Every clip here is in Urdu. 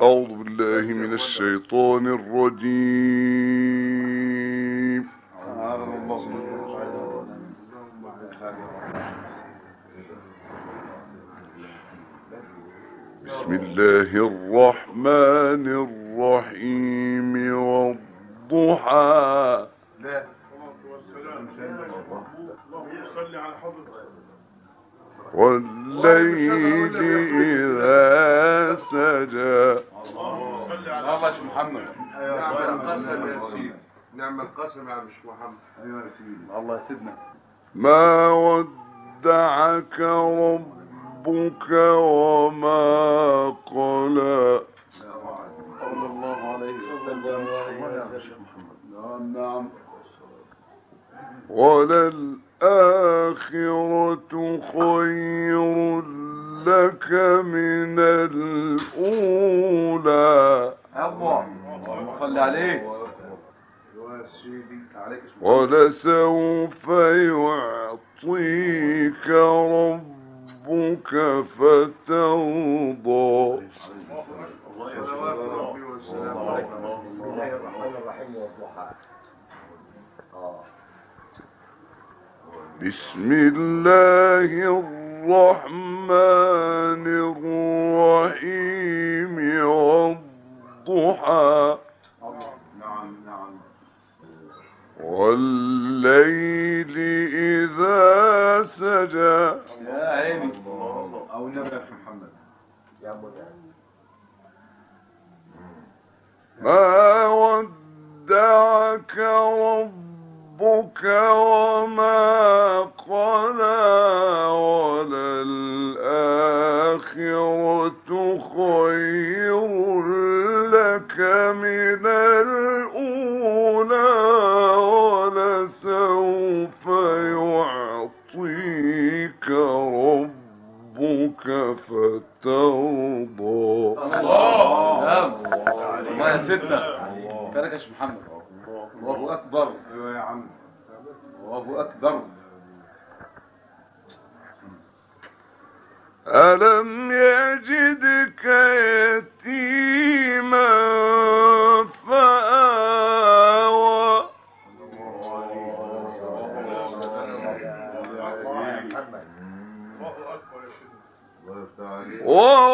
أعوذ بالله من الشيطان الرجيم. بسم الله الرحمن الرحيم والضحى. لا والليل إذا سجى. شيخ محمد. نعم القسم يا سيدي نعم القسم يا مش محمد. ايوه يا سيدي الله يسيبنا ما ودعك ربك وما قلى. صلى الله عليه وسلم. يا شيخ محمد نعم نعم. وللآخرة خير لك من الأولى. الله اللهم صل عليه ولسوف يعطيك ربك فترضى. بسم الله الرحمن الرحيم. والضحى بسم الله الرحمن الرحيم والضحى نعم والليل إذا سجى. يا عيني او النبي يا شيخ محمد. يا منى ما ودعك ربك وما قلى وللآخرة محمد الله اكبر ايوه يا عم الله اكبر ألم يجدك يتيما فآوى الله اكبر يا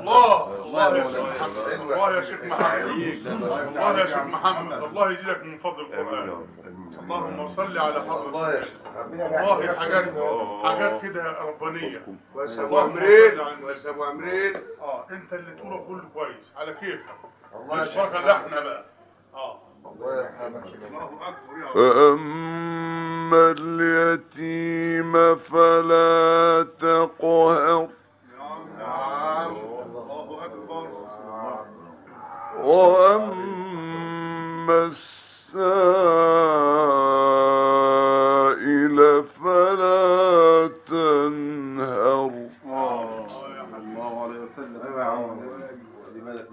الله الله يا شيخ محمد. الله يا شيخ محمد. الله يا شيخ الله يزيدك من فضل القرآن. اللهم صل على حضرة النبي والله حاجات حاجات كده ربانية. واسم اللهم عمرين النبي. واسم عمرين اه انت اللي تقوله كله كويس. على كيفك الله مش بركة اللي احنا بقى. اه الله يرحمك. الله اكبر يا رب. فأما اليتيم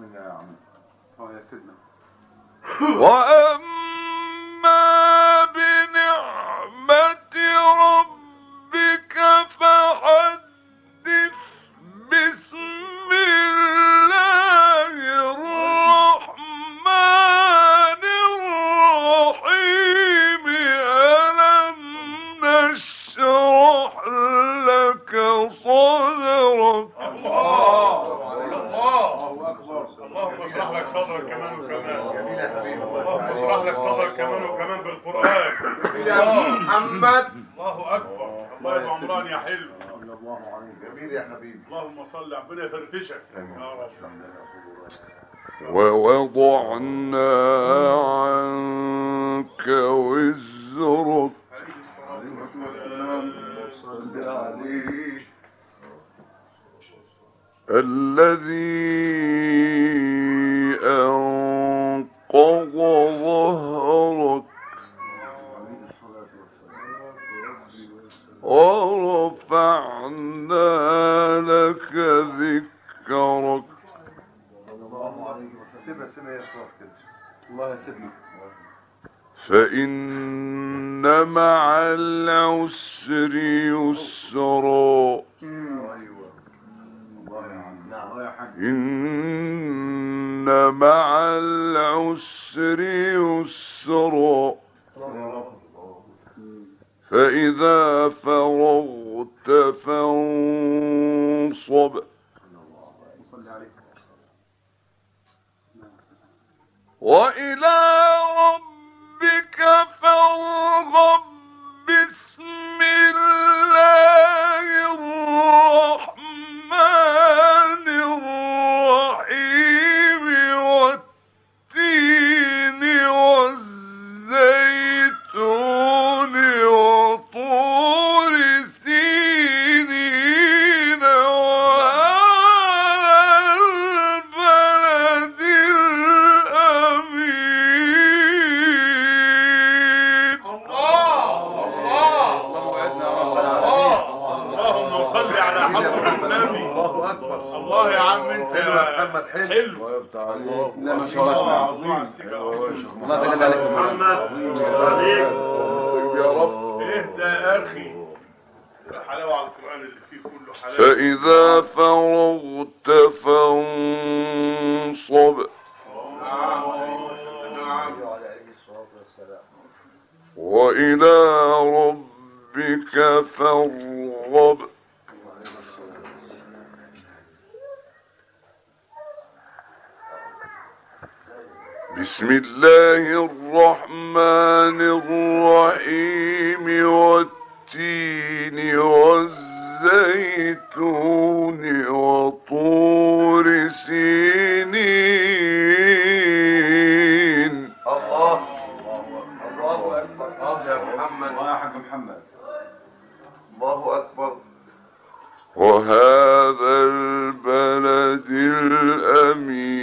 خلي يا عم اه يا سيدنا وأما بنعمة ربك فحدث بسم الله الرحمن الرحيم ألم نشرح لك صدرك الله الله الله اكبر اللهم اشرح لك صدرك كمان وكمان. جميل يا حبيبي اللهم اشرح لك صدرك كمان وكمان بالقرآن. يا محمد. الله اكبر الله يبقى عمران يا حلو. جميل يا حبيبي. اللهم صل ربنا يفرفشك. يا رب. ووضعنا فإن مع العسر يسرا. إن مع العسر يسرا. فإذا فرغت فانصب. وإلى ربك فارغب باسم الله يا عم انت يا محمد حلو. ما شاء الله. عظيم الله تجلى عليك. محمد. عليك. يا رب. اهدى يا اخي حلاوة على القرآن اللي فيه كله حلاوة. فإذا فرغت فانصب وإلى ربك فارغب بسم الله الرحمن الرحيم والتين والزيتون وطور سينين. الله. يا محمد الله يا حاج محمد. الله اكبر وهذا البلد الأمين.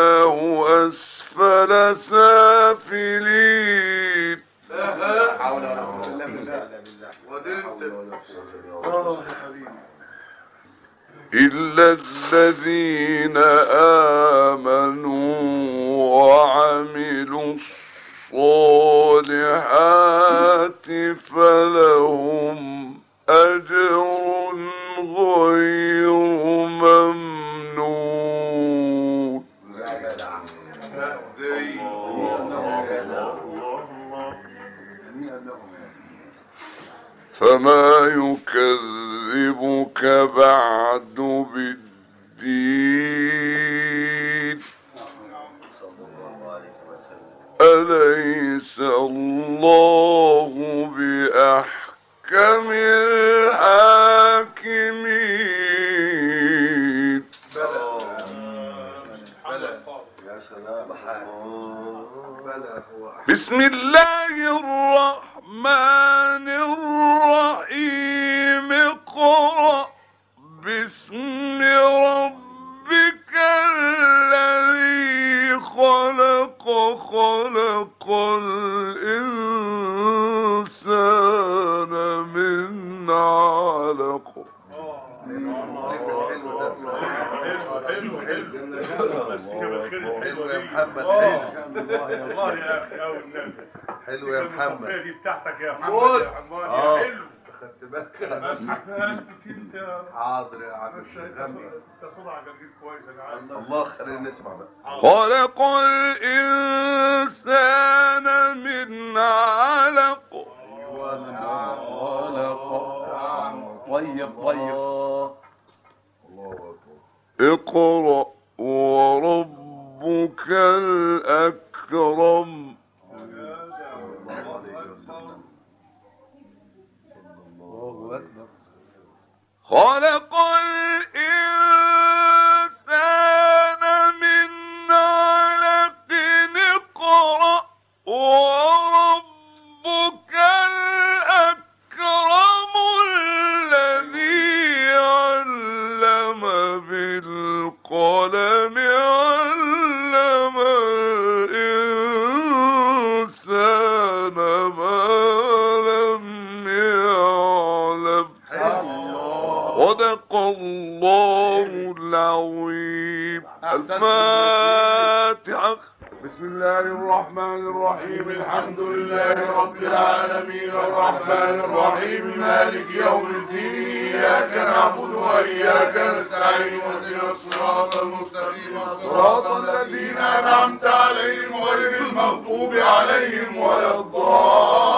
أسفل سافلين. حول ولا قوه الا بالله إلا الذين آمنوا وعملوا الصالحات فلهم أجر غير فما يكذبك بعد بالدين أليس الله بأحكم الحاكمين بسم الله الرحمن حلو حلو بس كده حلو يا محمد، آه. والله يا اخي قوي النبي حلو يا محمد دي بتاعتك يا محمد يا حماد يا حلو خدت بالك بس انت حاضر يا عم بس انت غني كويس انا عارف الله خلينا نسمع بقى خلق الإنسان من علق خلق طيب طيب اقرأ وربك الأكرم. خلق صدق الله العظيم الفاتحة. بسم الله الرحمن الرحيم. الحمد لله رب العالمين. الرحمن الرحيم. مالك يوم الدين. إياك نعبد وإياك نستعين. واهدنا الصراط المستقيم. صراط الذين أنعمت عليهم غير المغضوب عليهم ولا الضالين.